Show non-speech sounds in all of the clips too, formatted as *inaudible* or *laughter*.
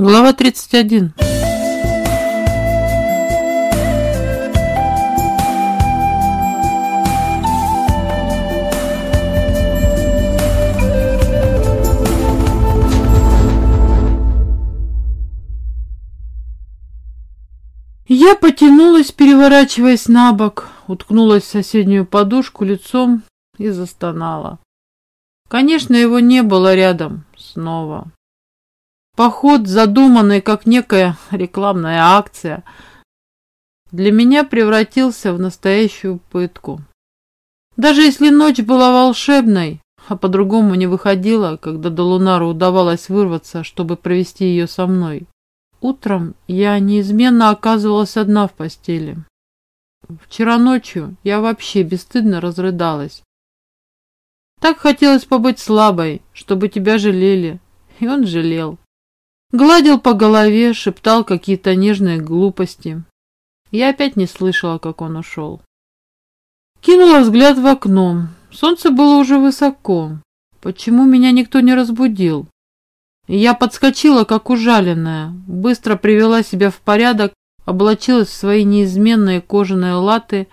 Глава 31. Я потянулась, переворачиваясь на бок, уткнулась в соседнюю подушку лицом и застонала. Конечно, его не было рядом снова. Поход, задуманный как некая рекламная акция, для меня превратился в настоящую пытку. Даже если ночь была волшебной, а по-другому не выходила, когда до Лунара удавалось вырваться, чтобы провести ее со мной, Утром я неизменно оказывалась одна в постели. Вчера ночью я вообще бесстыдно разрыдалась. Так хотелось побыть слабой, чтобы тебя жалели, и он жалел. Гладил по голове, шептал какие-то нежные глупости. Я опять не слышала, как он ушел. Кинула взгляд в окно. Солнце было уже высоко. Почему меня никто не разбудил? Я подскочила, как ужаленная, быстро привела себя в порядок, облачилась в свои неизменные кожаные латы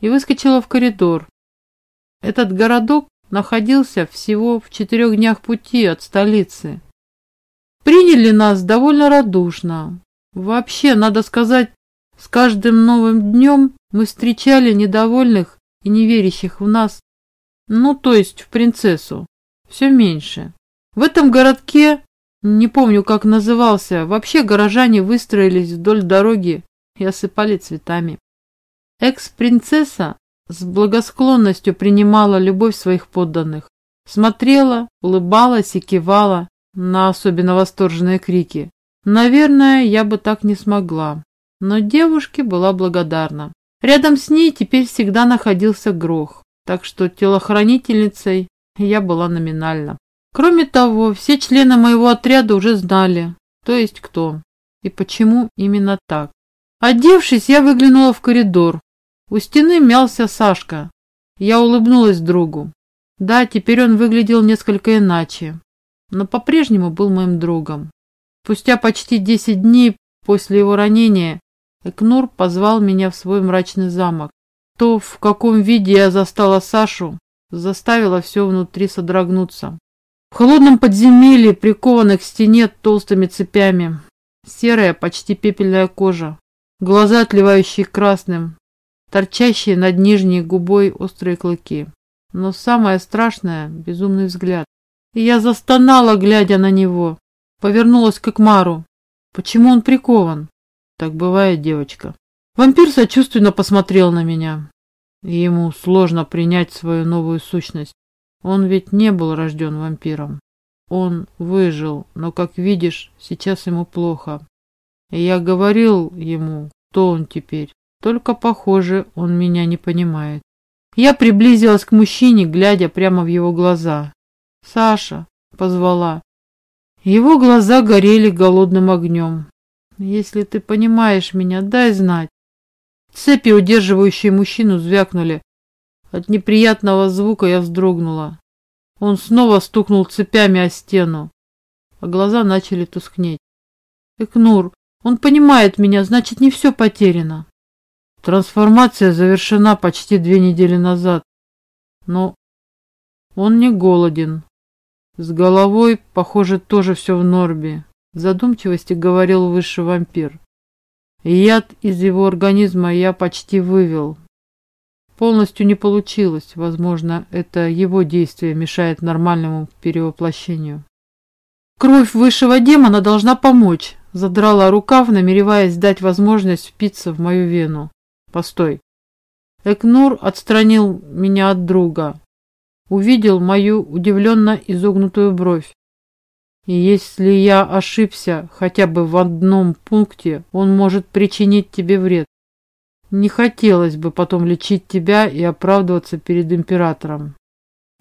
и выскочила в коридор. Этот городок находился всего в четырех днях пути от столицы. Приняли нас довольно радушно. Вообще, надо сказать, с каждым новым днем мы встречали недовольных и неверящих в нас, ну, то есть в принцессу, все меньше. В этом городке, не помню, как назывался, вообще горожане выстроились вдоль дороги и осыпали цветами. Экс-принцесса с благосклонностью принимала любовь своих подданных, смотрела, улыбалась и кивала на особенно восторженные крики. Наверное, я бы так не смогла, но девушке была благодарна. Рядом с ней теперь всегда находился Грох, так что телохранительницей я была номинально. Кроме того, все члены моего отряда уже знали, то есть кто и почему именно так. Одевшись, я выглянула в коридор. У стены мялся Сашка. Я улыбнулась другу. Да, теперь он выглядел несколько иначе, но по-прежнему был моим другом. Спустя почти десять дней после его ранения Экнур позвал меня в свой мрачный замок. То, в каком виде я застала Сашу, заставило все внутри содрогнуться. В холодном подземелье, прикованных к стене толстыми цепями, серая, почти пепельная кожа, глаза, отливающие красным, торчащие над нижней губой острые клыки. Но самое страшное — безумный взгляд. Я застонала, глядя на него. Повернулась к Экмару. Почему он прикован? Так бывает, девочка. Вампир сочувственно посмотрел на меня. ему сложно принять свою новую сущность. Он ведь не был рожден вампиром. Он выжил, но, как видишь, сейчас ему плохо. И я говорил ему, кто он теперь. Только, похоже, он меня не понимает. Я приблизилась к мужчине, глядя прямо в его глаза. «Саша!» — позвала. Его глаза горели голодным огнем. «Если ты понимаешь меня, дай знать». Цепи, удерживающие мужчину, звякнули. От неприятного звука я вздрогнула. Он снова стукнул цепями о стену, а глаза начали тускнеть. Экнур, он понимает меня, значит, не все потеряно. Трансформация завершена почти две недели назад, но он не голоден. С головой, похоже, тоже все в норме. В задумчивости говорил высший вампир. яд из его организма я почти вывел, Полностью не получилось. Возможно, это его действие мешает нормальному перевоплощению. Кровь высшего демона должна помочь. Задрала рукав, намереваясь дать возможность впиться в мою вену. Постой. Экнур отстранил меня от друга. Увидел мою удивленно изогнутую бровь. И если я ошибся хотя бы в одном пункте, он может причинить тебе вред. Не хотелось бы потом лечить тебя и оправдываться перед императором.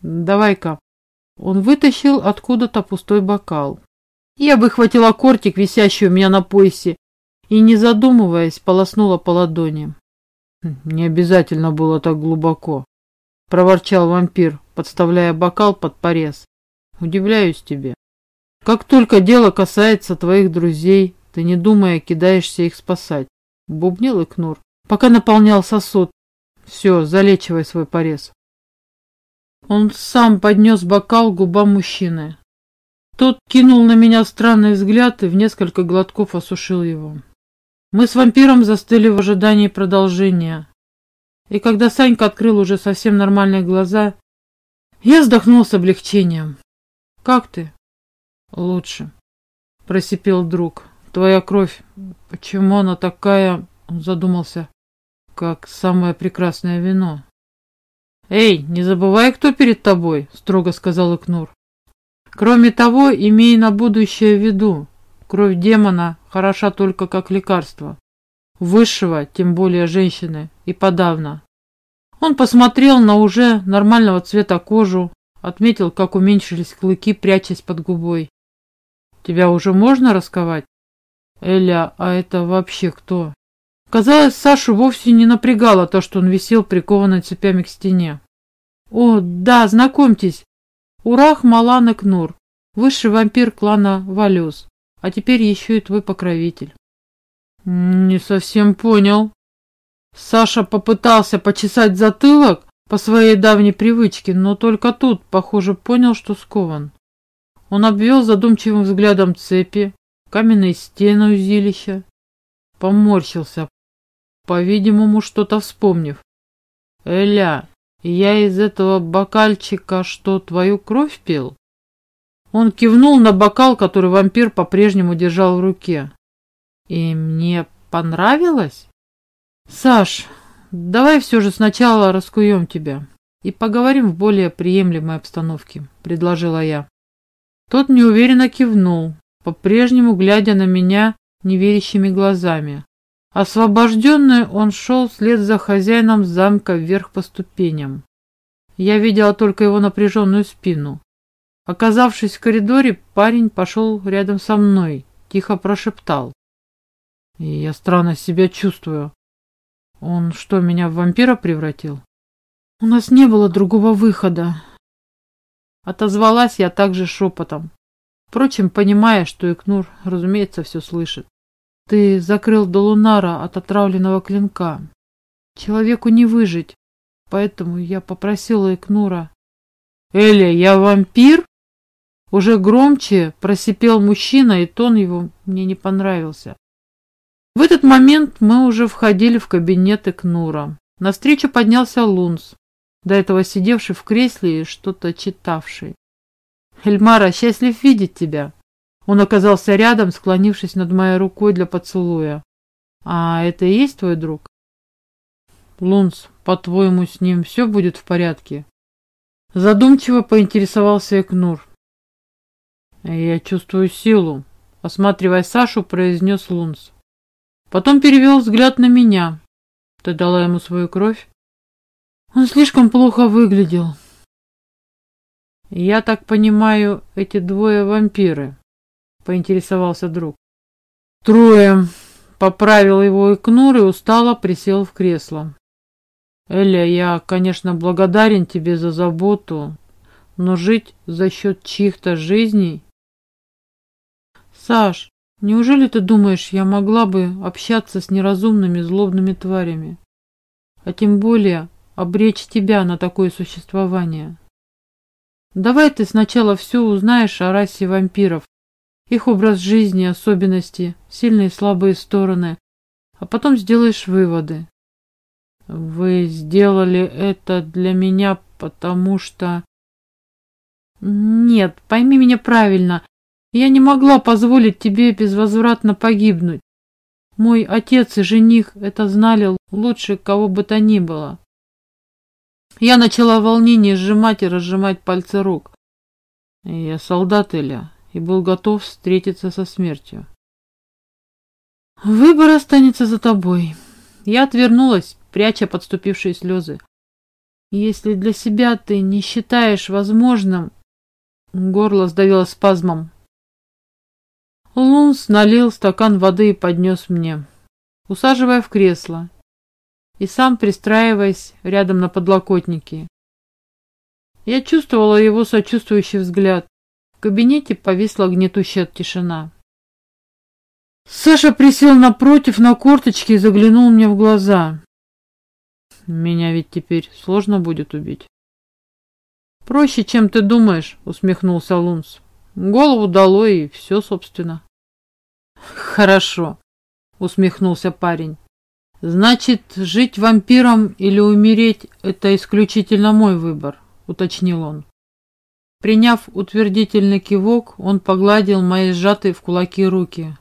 Давай-ка. Он вытащил откуда-то пустой бокал. Я выхватила кортик, висящий у меня на поясе, и, не задумываясь, полоснула по ладони. «Хм, «Не обязательно было так глубоко», — проворчал вампир, подставляя бокал под порез. «Удивляюсь тебе». Как только дело касается твоих друзей, ты, не думая, кидаешься их спасать. Бубнил Икнур, пока наполнял сосуд. Все, залечивай свой порез. Он сам поднес бокал к губам мужчины. Тот кинул на меня странный взгляд и в несколько глотков осушил его. Мы с вампиром застыли в ожидании продолжения. И когда Санька открыл уже совсем нормальные глаза, я вздохнул с облегчением. «Как ты?» «Лучше», — просипел друг. «Твоя кровь, почему она такая...» Он задумался. «Как самое прекрасное вино». «Эй, не забывай, кто перед тобой», — строго сказал Икнур. «Кроме того, имей на будущее в виду, кровь демона хороша только как лекарство. Высшего, тем более женщины, и подавно». Он посмотрел на уже нормального цвета кожу, отметил, как уменьшились клыки, прячась под губой. «Тебя уже можно расковать?» «Эля, а это вообще кто?» Казалось, Сашу вовсе не напрягало то, что он висел прикованный цепями к стене. «О, да, знакомьтесь, Урах Малан Экнур, высший вампир клана Валюс, а теперь еще и твой покровитель». «Не совсем понял». Саша попытался почесать затылок по своей давней привычке, но только тут, похоже, понял, что скован. Он обвел задумчивым взглядом цепи, каменные стены узилища, поморщился, по-видимому, что-то вспомнив. «Эля, я из этого бокальчика что, твою кровь пил?» Он кивнул на бокал, который вампир по-прежнему держал в руке. «И мне понравилось?» «Саш, давай все же сначала раскуем тебя и поговорим в более приемлемой обстановке», — предложила я. Тот неуверенно кивнул, по-прежнему глядя на меня неверящими глазами. Освобожденный он шел вслед за хозяином замка вверх по ступеням. Я видела только его напряженную спину. Оказавшись в коридоре, парень пошел рядом со мной, тихо прошептал. И я странно себя чувствую. Он что, меня в вампира превратил? У нас не было другого выхода. Отозвалась я также шепотом. Впрочем, понимая, что Икнур, разумеется, все слышит. Ты закрыл Долунара от отравленного клинка. Человеку не выжить, поэтому я попросила Икнура. Эля, я вампир? Уже громче просипел мужчина, и тон его мне не понравился. В этот момент мы уже входили в кабинет Икнура. Навстречу поднялся Лунс, до этого сидевший в кресле и что-то читавший. «Эльмара, счастлив видеть тебя!» Он оказался рядом, склонившись над моей рукой для поцелуя. «А это и есть твой друг?» «Лунс, по-твоему, с ним все будет в порядке?» Задумчиво поинтересовался Экнур. «Я чувствую силу», — осматривая Сашу, произнес Лунс. Потом перевел взгляд на меня. «Ты дала ему свою кровь?» Он слишком плохо выглядел. «Я так понимаю, эти двое вампиры?» поинтересовался друг. Трое. Поправил его икнур и устало присел в кресло. Эля, я, конечно, благодарен тебе за заботу, но жить за счет чьих-то жизней... Саш, неужели ты думаешь, я могла бы общаться с неразумными злобными тварями? А тем более обречь тебя на такое существование? Давай ты сначала все узнаешь о расе вампиров, их образ жизни, особенности, сильные и слабые стороны, а потом сделаешь выводы. Вы сделали это для меня, потому что... Нет, пойми меня правильно. Я не могла позволить тебе безвозвратно погибнуть. Мой отец и жених это знали лучше кого бы то ни было. Я начала в волнении сжимать и разжимать пальцы рук. Я солдат, Эля и был готов встретиться со смертью. Выбор останется за тобой. Я отвернулась, пряча подступившие слезы. Если для себя ты не считаешь возможным... Горло сдавило спазмом. Лунс налил стакан воды и поднес мне, усаживая в кресло и сам пристраиваясь рядом на подлокотнике. Я чувствовала его сочувствующий взгляд, В кабинете повисла гнетущая тишина. Саша присел напротив на корточки и заглянул мне в глаза. Меня ведь теперь сложно будет убить. Проще, чем ты думаешь, усмехнулся Лунс. Голову дало и все, собственно. Хорошо, усмехнулся парень. Значит, жить вампиром или умереть – это исключительно мой выбор, уточнил он. Приняв утвердительный кивок, он погладил мои сжатые в кулаки руки.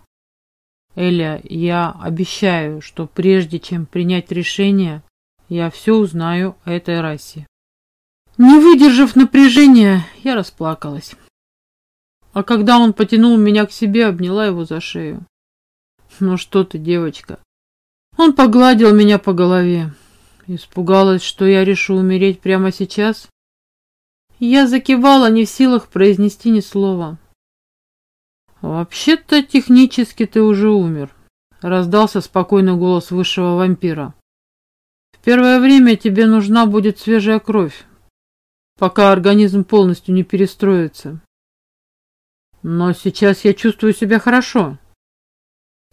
Эля, я обещаю, что прежде чем принять решение, я все узнаю о этой расе. Не выдержав напряжения, я расплакалась. А когда он потянул меня к себе, обняла его за шею. Ну что ты, девочка. Он погладил меня по голове. Испугалась, что я решу умереть прямо сейчас. Я закивала, не в силах произнести ни слова. «Вообще-то технически ты уже умер», — раздался спокойный голос высшего вампира. «В первое время тебе нужна будет свежая кровь, пока организм полностью не перестроится. Но сейчас я чувствую себя хорошо.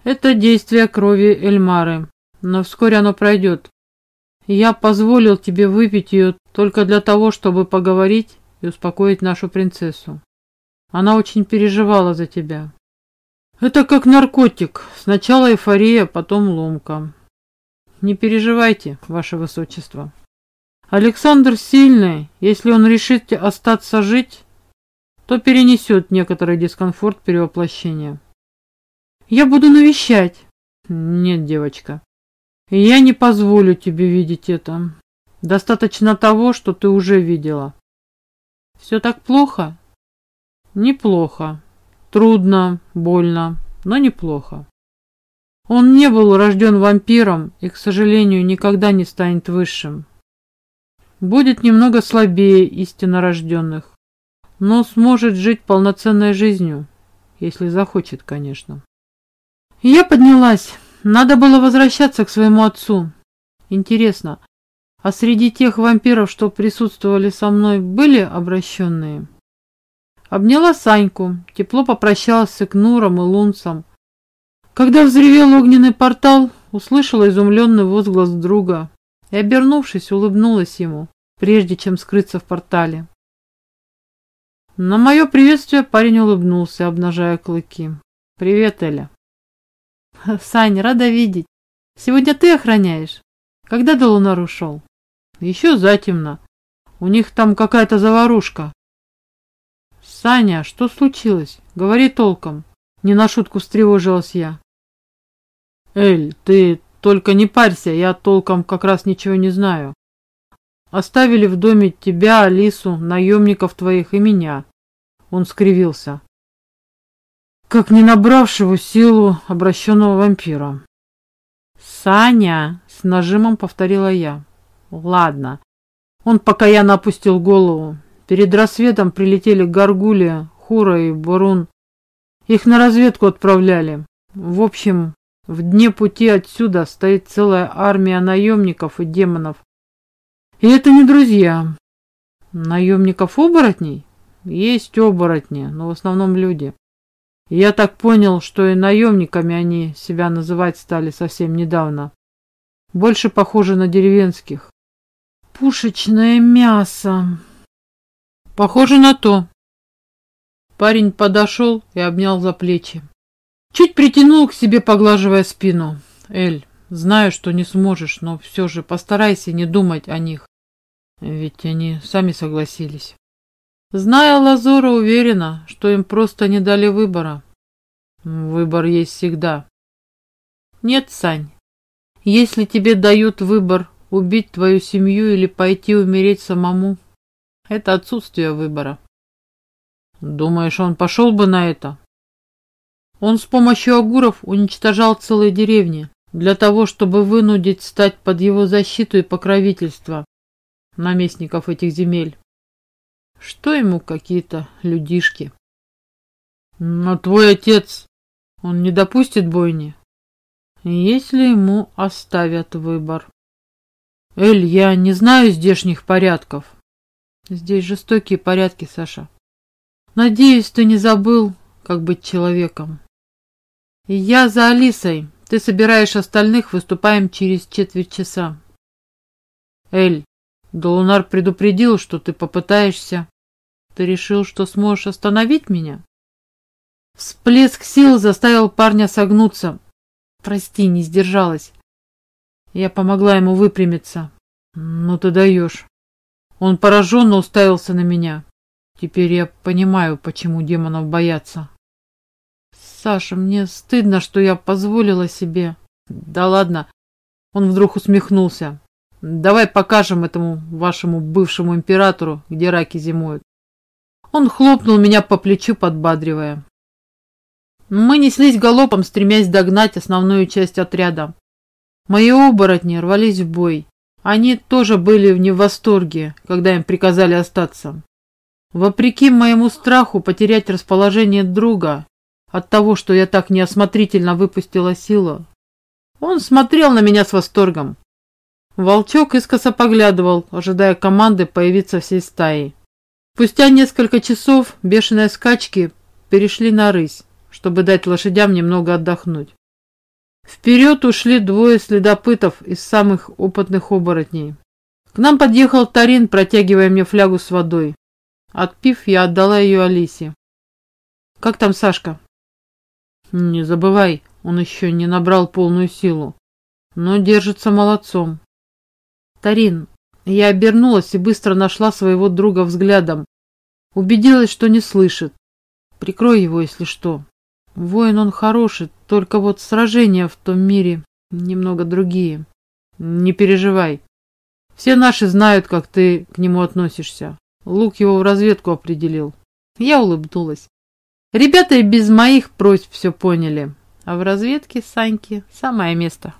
Это действие крови Эльмары, но вскоре оно пройдет. Я позволил тебе выпить ее только для того, чтобы поговорить и успокоить нашу принцессу. Она очень переживала за тебя. Это как наркотик. Сначала эйфория, потом ломка. Не переживайте, ваше высочество. Александр сильный. Если он решит остаться жить, то перенесет некоторый дискомфорт перевоплощения. Я буду навещать. Нет, девочка. Я не позволю тебе видеть это. Достаточно того, что ты уже видела. Все так плохо? Неплохо. Трудно, больно, но неплохо. Он не был рожден вампиром и, к сожалению, никогда не станет высшим. Будет немного слабее истинно рожденных, но сможет жить полноценной жизнью, если захочет, конечно. Я поднялась. Надо было возвращаться к своему отцу. Интересно, а среди тех вампиров, что присутствовали со мной, были обращенные? Обняла Саньку, тепло попрощалась с Икнуром и Лунцем. Когда взревел огненный портал, услышала изумленный возглас друга и, обернувшись, улыбнулась ему, прежде чем скрыться в портале. На мое приветствие парень улыбнулся, обнажая клыки. «Привет, Эля». *laughs* «Сань, рада видеть. Сегодня ты охраняешь? Когда до Лунар ушел?» «Еще затемно. У них там какая-то заварушка. «Саня, что случилось? Говори толком!» Не на шутку встревожилась я. «Эль, ты только не парься, я толком как раз ничего не знаю. Оставили в доме тебя, Алису, наемников твоих и меня». Он скривился. Как не набравшего силу обращенного вампира. «Саня!» — с нажимом повторила я. «Ладно». Он покаянно опустил голову. Перед рассветом прилетели Гаргулия, Хура и Бурун. Их на разведку отправляли. В общем, в дне пути отсюда стоит целая армия наемников и демонов. И это не друзья. Наемников-оборотней? Есть оборотни, но в основном люди. Я так понял, что и наемниками они себя называть стали совсем недавно. Больше похоже на деревенских. Пушечное мясо. Похоже на то. Парень подошел и обнял за плечи. Чуть притянул к себе, поглаживая спину. Эль, знаю, что не сможешь, но все же постарайся не думать о них. Ведь они сами согласились. Зная Лазора, уверена, что им просто не дали выбора. Выбор есть всегда. Нет, Сань, если тебе дают выбор убить твою семью или пойти умереть самому, это отсутствие выбора. Думаешь, он пошел бы на это? Он с помощью огуров уничтожал целые деревни для того, чтобы вынудить стать под его защиту и покровительство наместников этих земель. Что ему какие-то людишки? Но твой отец, он не допустит бойни, если ему оставят выбор. Эль, я не знаю здешних порядков. Здесь жестокие порядки, Саша. Надеюсь, ты не забыл, как быть человеком. Я за Алисой. Ты собираешь остальных, выступаем через четверть часа. Эль, Долунар предупредил, что ты попытаешься. Ты решил, что сможешь остановить меня? Всплеск сил заставил парня согнуться. Прости, не сдержалась. Я помогла ему выпрямиться. Ну ты даешь. Он пораженно уставился на меня. Теперь я понимаю, почему демонов боятся. Саша, мне стыдно, что я позволила себе. Да ладно. Он вдруг усмехнулся. Давай покажем этому вашему бывшему императору, где раки зимуют. Он хлопнул меня по плечу, подбадривая. Мы неслись галопом, стремясь догнать основную часть отряда. Мои оборотни рвались в бой. Они тоже были в восторге, когда им приказали остаться. Вопреки моему страху потерять расположение друга от того, что я так неосмотрительно выпустила силу, он смотрел на меня с восторгом. Волчок искоса поглядывал, ожидая команды появиться всей стаей. Спустя несколько часов бешеные скачки перешли на рысь чтобы дать лошадям немного отдохнуть. Вперед ушли двое следопытов из самых опытных оборотней. К нам подъехал Тарин, протягивая мне флягу с водой. Отпив, я отдала ее Алисе. «Как там Сашка?» «Не забывай, он еще не набрал полную силу, но держится молодцом». «Тарин, я обернулась и быстро нашла своего друга взглядом. Убедилась, что не слышит. Прикрой его, если что». Воин он хороший, только вот сражения в том мире немного другие. Не переживай. Все наши знают, как ты к нему относишься. Лук его в разведку определил. Я улыбнулась. Ребята и без моих просьб все поняли. А в разведке Саньки самое место.